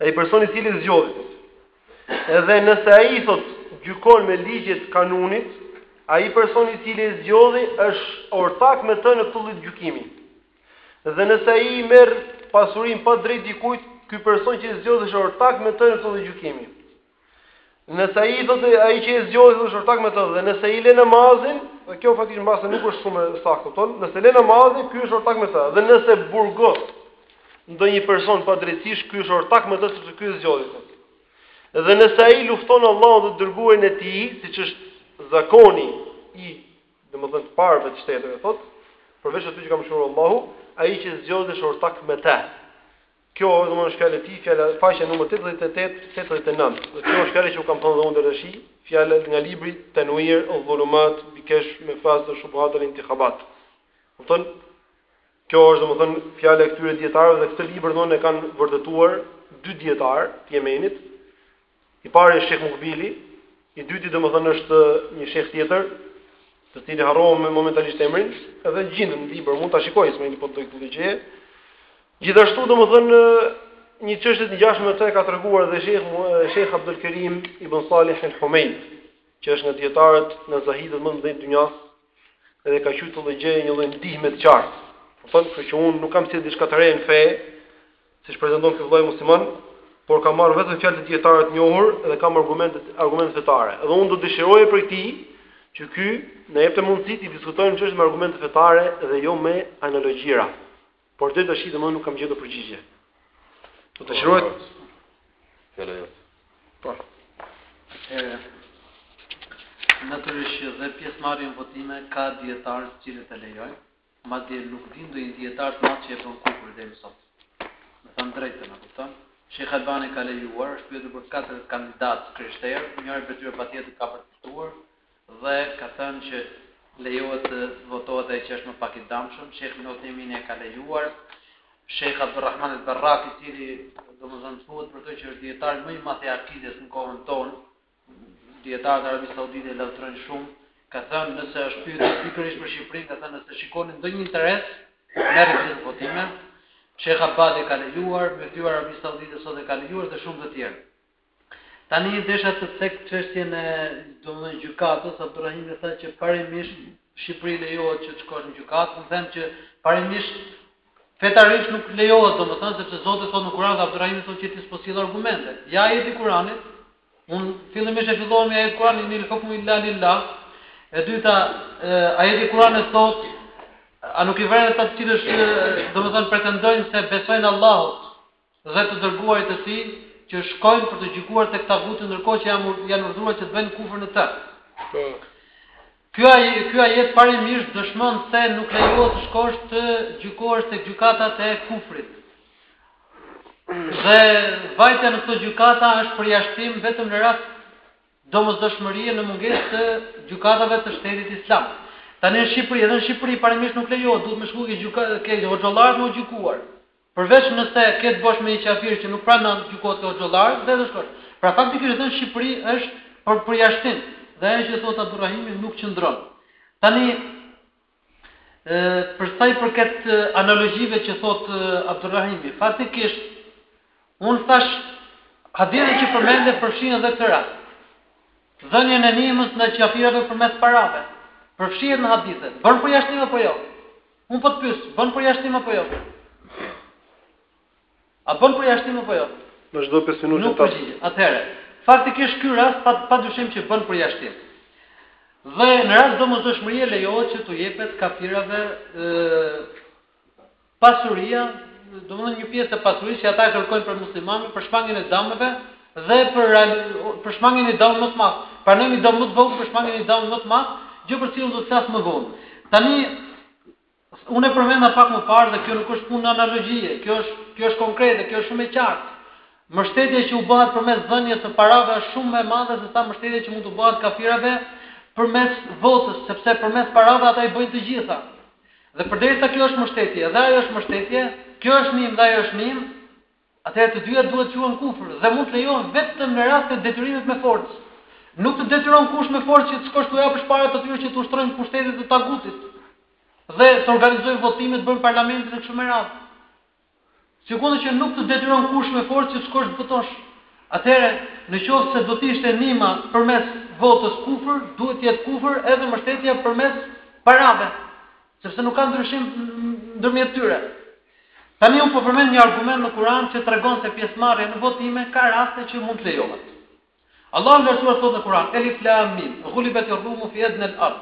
Ai person i cili e zgjodhi edhe nëse ai thot gjykon me ligjet e kanunit, ai person i cili e zgjodhi është ortak me të në këtë lloj gjykimi. Dhe nëse ai i merr pasurinë pa drejt dikujt, ky person që e zgjodhi është ortak me të në këtë lloj gjykimi. Nëse ai thotë ai që e zgjodhi është ortak me të dhe nëse i lë namazin, dhe kjo faktikisht mbase nuk është shumë e saktë, kupton? Nëse lë namazin, ky është ortak me të. Dhe nëse burgos ndonjë person pa drejtësisht, ky është ortak me të sepse ky e zgjodhi këtë. Dhe nëse ai lufton Allahun dhe të dërguarin e tij, siç është zakoni i, domethënë të parëve të shteteve, thotë, përveç atij që ka mëshiruar Allahu, ai që e zgjodhi është ortak me të. Kjo është domethënë fjala e tij, fjala faqja numër 88, 89. Dhe kjo është fjala që u kam thënë dhe unë deri tash, fjala nga libri Tanwir al-Dhulumat bi Kashf Mafasid wa Shubuhat al-Intikhabat. Kupton? Kjo është domethënë fjala e këtyre dijetarëve dhe këtë libër domethënë e kanë vërtetuar dy dijetarë të Jemenit, I pari është Sheikh Mukbili, i dyti domethënë është një sheh tjetër, të cilin harrova me momentalisht emrin, edhe gjendet në libër mund ta shikojë, s'më vjen ndërmend këtë gjë. Gjithashtu domethënë një çështje të ngjashme me këtë e ka treguar edhe Sheikh Sheikh Abdul Karim ibn Salih al-Humayd, që është nga dijetarët, nga zahidët më të mëdhenj të dynjas, Edhe e ka qujtë këtë lloj gjëje një lloj ndihme të qartë. Kupton? Kështu që unë nuk kam sjellë diçka të re në fe, siç pretendon ky vëllai musliman, por kam marrë vetëm fjalë të dijetarëve të njohur dhe kam argumente argumente fetare. Edhe unë do dëshiroja prej tij që ky në qe se ka mundësi t'i diskutojmë çështjet me argumente fetare dhe jo me analogjira. Por deri tash domethënë nuk kam gjetur përgjigje. Do të shkruaj. Fjala jot. Po. E Natyrisht që dhe pjesëmarrjen në votime ka dijetarë të cilët e lejojnë, madje nuk di ndonjë dijetar të madh që e bën kufër deri më sot. Me thënë të drejtën, e kupton? Sheikh Albani e ka lejuar, është pyetur për katër kandidatë të krishterë, njëri prej tyre patjetër ka për të fituar, dhe ka thënë që lejohet të votohet ai që është më pak i dëmshëm, Sheikh Ibn Uthaymeen e ka lejuar, Sheikh Abdulrahman al-Barrak i cili domethënë thuhet për të që është dijetari më i madh i akides në kohën tonë, dijetarët e Arabisë Saudite e lavdërojnë shumë, ka thënë nëse është pyetur pikërisht për Shqipërinë, ka thënë nëse shikoni ndonjë interes, merrni pjesë në votime. Sheikh Abad e ka lejuar, myftiu i Arabisë Saudite sot e ka lejuar dhe shumë të tjerë. Tani desha të cek çështjen e domethënë gjykatës, Abdurrahimi tha që parimisht në Shqipëri lejohet që të shkosh në gjykatë, unë them që parimisht fetarisht nuk lejohet domethënë sepse Zoti thotë në Kur'an dhe Abdurrahimi thotë që ti s'po sjell argumente. Ja ajeti i Kur'anit, unë fillimisht e fillova me ajet Kur'ani inil hukmu illa lillah. E dyta, ajeti i Kur'anit thot, a nuk i vëren ata të cilët, domethënë pretendojnë se besojnë Allahut, dhe të dërguarit e tij që shkojnë për t'u gjykuar tek taguti ndërkohë që janë urdhëruar që të bëjnë kufër në të. Po. Ky ky ajet parimisht dëshmon se nuk lejohet të shkosh të gjykohesh tek gjykatat e kufrit. Dhe vajtja në këto gjykata është përjashtim vetëm në rast domosdoshmërie në mungesë të gjykatave të shtetit islam. Tani në Shqipëri, edhe në Shqipëri parimisht nuk lejohet, duhet me shku ke gjykatë, ke hoxhollarët me u gjykuar. Përveç nëse ke të bësh me një qafir që nuk pranon gjykohet te hoxhollarët dhe do shkosh. Pra faktikisht edhe në Shqipëri është për përjashtim dhe ajo që thotë Abdurrahimi nuk qëndron. Tani ë për sa i përket analogjive që thotë Abdurrahimi, faktikisht un thash hadithet që përmende përfshijnë edhe këtë rast. Dhënien e ndihmës ndaj qafirave përmes parave. Përfshihet në hadithe. Bën përjashtim apo jo? Unë po të pyes, bën përjashtim apo jo? A bën përjashtim apo jo? Në çdo 5 minutë Nuk përgjigj. Atëherë, faktikisht ky rast pa padyshim që bën përjashtim. Dhe në rast domosdoshmërie lejohet që t'u jepet kafirave ë pasuria, domethënë një pjesë e pasurisë që ata e kërkojnë prej muslimanëve për shmangien e dëmeve, dhe për për shmangien e një dëmi më të madh. Pranojmë një dëm më të vogël për shmangien e një dëmi më të madh, gjë për cilën do të flas më vonë. Tani unë e përmenda pak më parë dhe kjo nuk është punë analogjie, kjo është kjo është konkrete, kjo është shumë e qartë. Mbështetja që u bëhet përmes dhënies së parave është shumë më e madhe se sa mbështetja që mund t'u bëhet kafirave përmes votës, sepse përmes parave ata i bëjnë të gjitha. Dhe përderisa kjo është mbështetje, dhe ajo është mbështetje, kjo është ndihmë, dhe ajo është ndihmë, atëherë të dyja duhet të quhen kufër dhe mund të lejohen vetëm në rast të detyrimit me forcë. Nuk të detyron kush me forcë që të shkosh t'u japësh paratë atyre që të ushtrojnë pushtetin e tagutit dhe të organizojnë votime, të bëjnë parlamentin e kështu me radhë. Sikundër që nuk të detyron kush me forcë që të shkosh të votosh. Atëherë, në qoftë se do të ishte ndihma përmes votës kufër, duhet të jetë kufër edhe mbështetja përmes parave, sepse nuk ka ndryshim ndërmjet tyre. Tani unë po përmend një argument në Kur'an që tregon se pjesëmarrja në votime ka raste që mund të lejohet. Allahu i Lartësuar thotë në Kur'an, Elif Lam Mim, Ghulibat ar-Rum fi adna al-ard,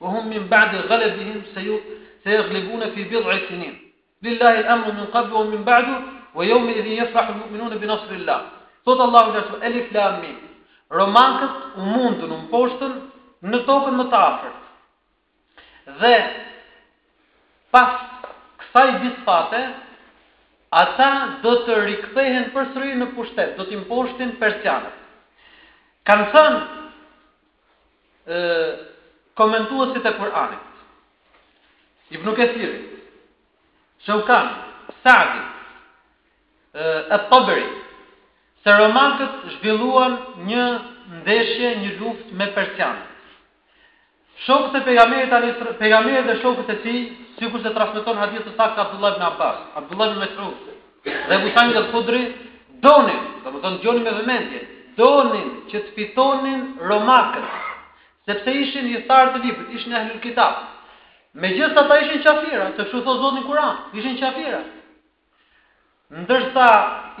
wa hum min ba'di ghalabihim sayu sayaghlibuna fi bid'i sinin. Lillahi al-amru min qablu wa min ba'du, wa yawma idhin yafrahu al-mu'minuna bi nasri Allah. Thot Allahu i Lartësuar, Elif Lam Mim. Romakët u mundën, u mposhtën në tokën më të afërt. Dhe pas kësaj disfate, ata do të rikthehen përsëri në pushtet, do t'i mposhtin persianët. Kanë thënë komentuesit e Kur'anit. Ibn Kathiri, Shawkani, Sa'di, e Taberi, se romakët zhvilluan një ndeshje, një luftë me persianët. Shokët e pejgamberit tani pejgamberi dhe shokët e tij, sikur se transmeton hadith të saktë Abdullah ibn Abbas, Abdullah ibn Mas'ud dhe Abu Sa'id al-Khudri, donin, domethënë dëgjoni me vëmendje, donin që të fitonin romakët, sepse ishin ithtarë të librit, ishin ehlul kitab. Megjithëse ata ishin qafira, kështu thotë Zoti në Kur'an, ishin qafira. Ndërsa,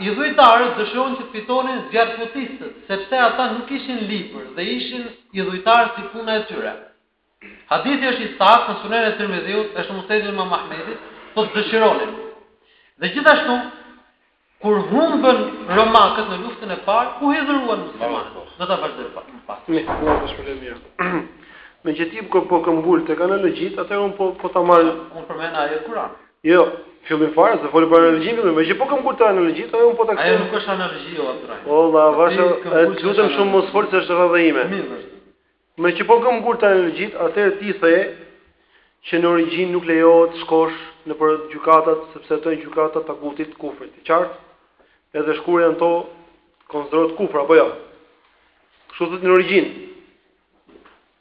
idhujtarët dëshironin që të fitonin zjarrputistët, sepse ata nuk ishin libër dhe ishin idhujtarë si puna e tyre. Hadithi është i saktë në Sunenin e Tirmidhiut, është në Musnedin e Imam Ahmedit, thotë dëshironin. Dhe gjithashtu, kur humbën romakët në luftën e parë, u hidhëruan muslimanët. Do ta vazhdojmë pak më pas. Mirë, do të shpëlojmë mirë. Meqë ti po këmbëngul tek analogjitë, atëherë un po po ta marr. Un përmend ajo Kur'an. Jo, fillim fare se foli për analogjinë, meqë po këmbëngul te analogjitë, atë un po ta kthej. Ajo nuk është analogji o Abdullah. O vëlla, të lutem shumë mos fol se është radha ime. Mirë. Meqë po këmbëngul te analogjitë, atëherë ti the që në origjinë nuk lejohet të shkosh nëpër gjykatat sepse ato janë gjykata të tagutit, të kufrit. E qartë? Edhe shkuarja në to konsiderohet kufër apo jo? Ja. Kështu thotë në origjinë.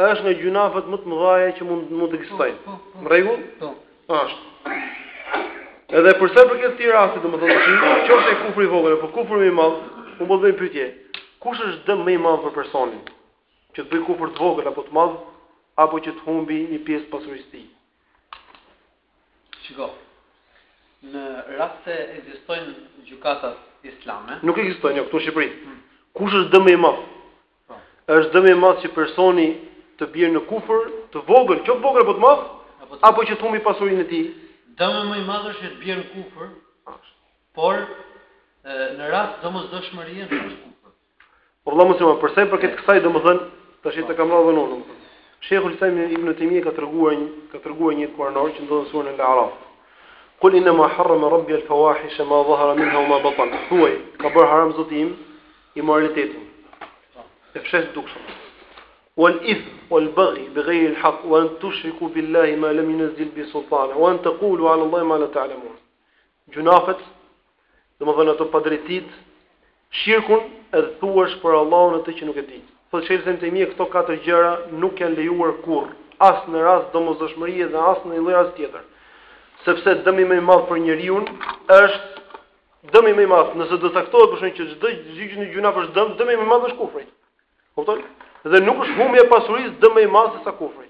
Është nga gjynahet më të mëdha që mund mund të ekzistojnë. Po, po, po. Në rregull? Po. Është. Edhe për sa përket këtij rasti, domethënë, qoftë kufri i vogël apo kufri i madh, unë po bëj pyetje. Kush është dëm më i madh për personin? Që të bëj kufër të vogël apo të madh, apo që të humbi një pjesë të pasurisë së tij? Shiko. Në rast se ekzistojnë gjykatat islame, nuk ekzistojnë jo, këtu në Shqipëri. Hmm. Kush është dëm më i madh? Është dëm më i madh që personi të bjerë në kufër, të vogël, qoftë të vogël apo të madh, apo që të humbi pasurinë e tij. Dëmi më i madh është që të bjerë në kufër, por në rast domosdoshmërie në kufër. Po vëlla domosdoshmëri për sa i përket kësaj domethënë tash të kam rënë unë. Sheikhul Islam Ibn Taymiyyah ka treguar një ka treguar një kuranor që ndodhet në suren Al-A'raf. Qul innama harrama rabbi al-fawahisha ma dhahara minha wa ma batan. Thuaj, ka bërë haram Zoti im imoralitetin e fshehtë dukshëm wal ithm wal baghi bi ghayri al haq wa an tushriku billahi ma lam yunzil bi sultan wa an taqulu ala allah ma la ta'lamun gjynahet domethënë ato padrejtësitë shirkun edhe të thuash për Allahun atë që nuk e di thotë shejh Ibën Tejmija këto katër gjëra nuk janë lejuar kurrë as në rast domosdoshmërie dhe as në një lloj as tjetër sepse dëmi më i madh për njeriu është Dëmi më i madh, nëse do të caktohet për shkak që çdo gjë që në gjynah është dëm, dëmi më i madh është kufri. Kupton? Dhe nuk është humbje e pasurisë dëm më i madh se sa kufri.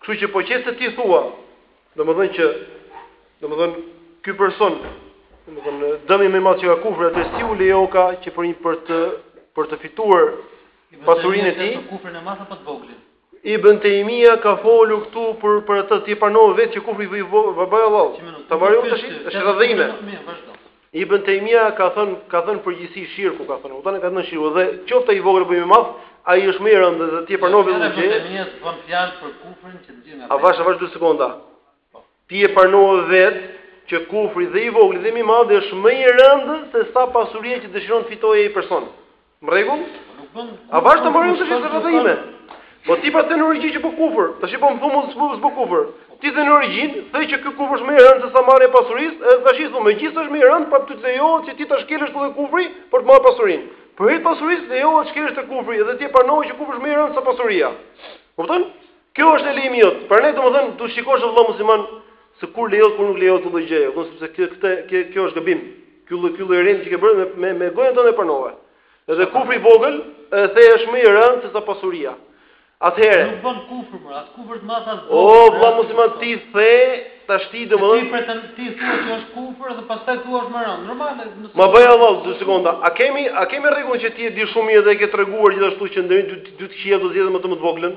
Kështu që po qe se ti thua, domethënë që domethënë ky person domethënë dëmi më i madh që ka kufrin atë si u lejo ka që për një për të për të fituar pasurinë e tij. Kufrin e madh apo të vogël? Ibën Tejmija ka folur këtu për për atë, ti e pranove vetë që kufri më bëj hallall. Ta marr unë tash, është radha ime. Ibën Tejmija ka thënë, ka thënë në përgjithësi shirku, ka thënë, udhën e ka thënë shirku dhe qoftë i vogël apo i madh, ai është më i rëndë dhe ti e pranove vetë. Ibën Tejmija bën fjalë për kufrin që ndjen nga. Avash, avash dy sekonda. Ti e pranove vetë që kufri dhe i vogli dhe i madhi është më i rëndë se sa pasuria që dëshiron të fitojë ai person. Në rregull? A vazhdo të marrim sërish radha ime? Po ti pra thënë origjinë që po kufër. Tash po më thua më s'po kufër. Ti thënë origjinë, thënë që ky kufër është më i rëndë se sa marrja e pasurisë, edhe tash i thua megjithëse është më i rëndë, pra ty të lejohet që ti ta shkelësh edhe kufri për të marrë pasurinë. Për hir të pasurisë lejohet të shkelësh te kufri, edhe ti e pranove që kufri është më i rëndë se pasuria. Kupton? Kjo është lejimi jot. Prandaj domethënë duhet të shikosh o vëllai musliman se kur lejohet kur nuk lejohet kjo lloj gjëje. Kupton sepse kjo këtë kjo, kjo është gabim. Ky lloj ky lloj rendi që ke bërë me me, me gojën tënde e pranove. Edhe kufri i vogël e the është më i rëndë se sa pasuria. Atëherë. Nuk bën kufër, por atë kufër të madh as. O vëllai musliman ti the tash ti domethënë. Ti pretend ti thua që është kufër dhe pastaj thua është më i rëndë. Normale. Ma bëj hallall dy sekonda. A kemi a kemi rregullin që ti e di shumë mirë dhe e ke treguar gjithashtu që ndër dy dy të këqija do zgjedhim më të më të voglën?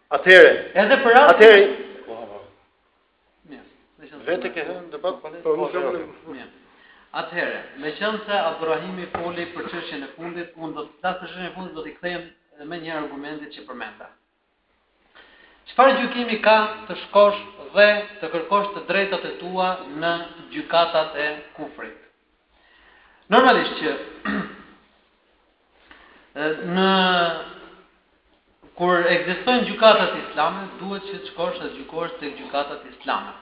Atëherë, edhe për atë atëherë Vetë ke thënë në debat, po ne po jemi. Atëherë, meqenëse Abdurrahimi foli për çështjen e fundit, unë do të flas për çështjen e fundit, do t'i kthehem me një herë argumentit që përmenda. Çfarë gjykimi ka të shkosh dhe të kërkosh të drejtat e tua në gjykatat e kufrit? Normalisht që kur ekzistojnë gjykatat islame, duhet që të shkosh të gjykohesh tek gjykatat islame.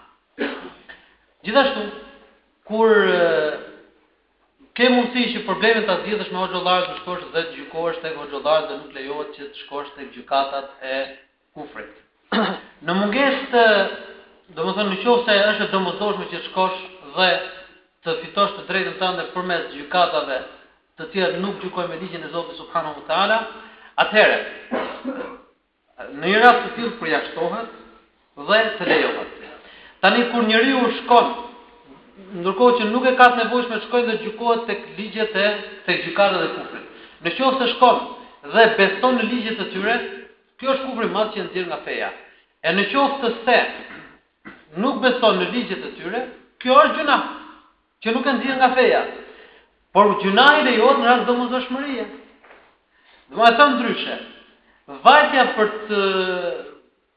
Gjithashtu, kur ke mundësi që problemin ta zgjidhësh me hoxhollarët, të shkosh dhe të gjykohesh tek hoxhollarët dhe nuk lejohet që të shkosh tek gjykatat e kufrit. Në mungesë të, domethënë në qoftë se është e domosdoshme që të shkosh dhe të fitosh të drejtën tënde përmes gjykatave të cilat nuk gjykojnë me ligjin e Zotit subhanahu wa taala, atëherë në një rast të tillë përjashtohet dhe të lejohet. Tani kur njeriu shkon ndërkohë që nuk e ka të nevojshme të shkojë dhe gjykohet te ligjet e tek gjykatat e kufrit. Në qoftë se shkon dhe beson në ligjet e tyre, Kjo është kufër i madh që e nxjerr nga feja. E në qoftë se nuk beson në ligjet e tyre, kjo është gjynah, që nuk e nxjerr nga feja. Por gjynahi lejohet në rast domosdoshmërie. Ta themi ndryshe, vajtja për të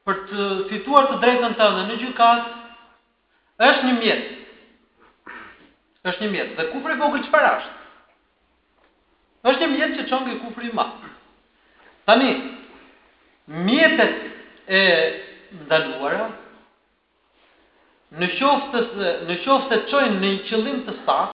për të fituar të drejtën tënde në gjykatë është një mjet. Është një mjet. Dhe kufri i vogël çfarë është? Është një mjet që çon te kufri i madh. Tani, mjetet e ndaluara në qoftë se në qoftë se çojnë në një qëllim të saktë,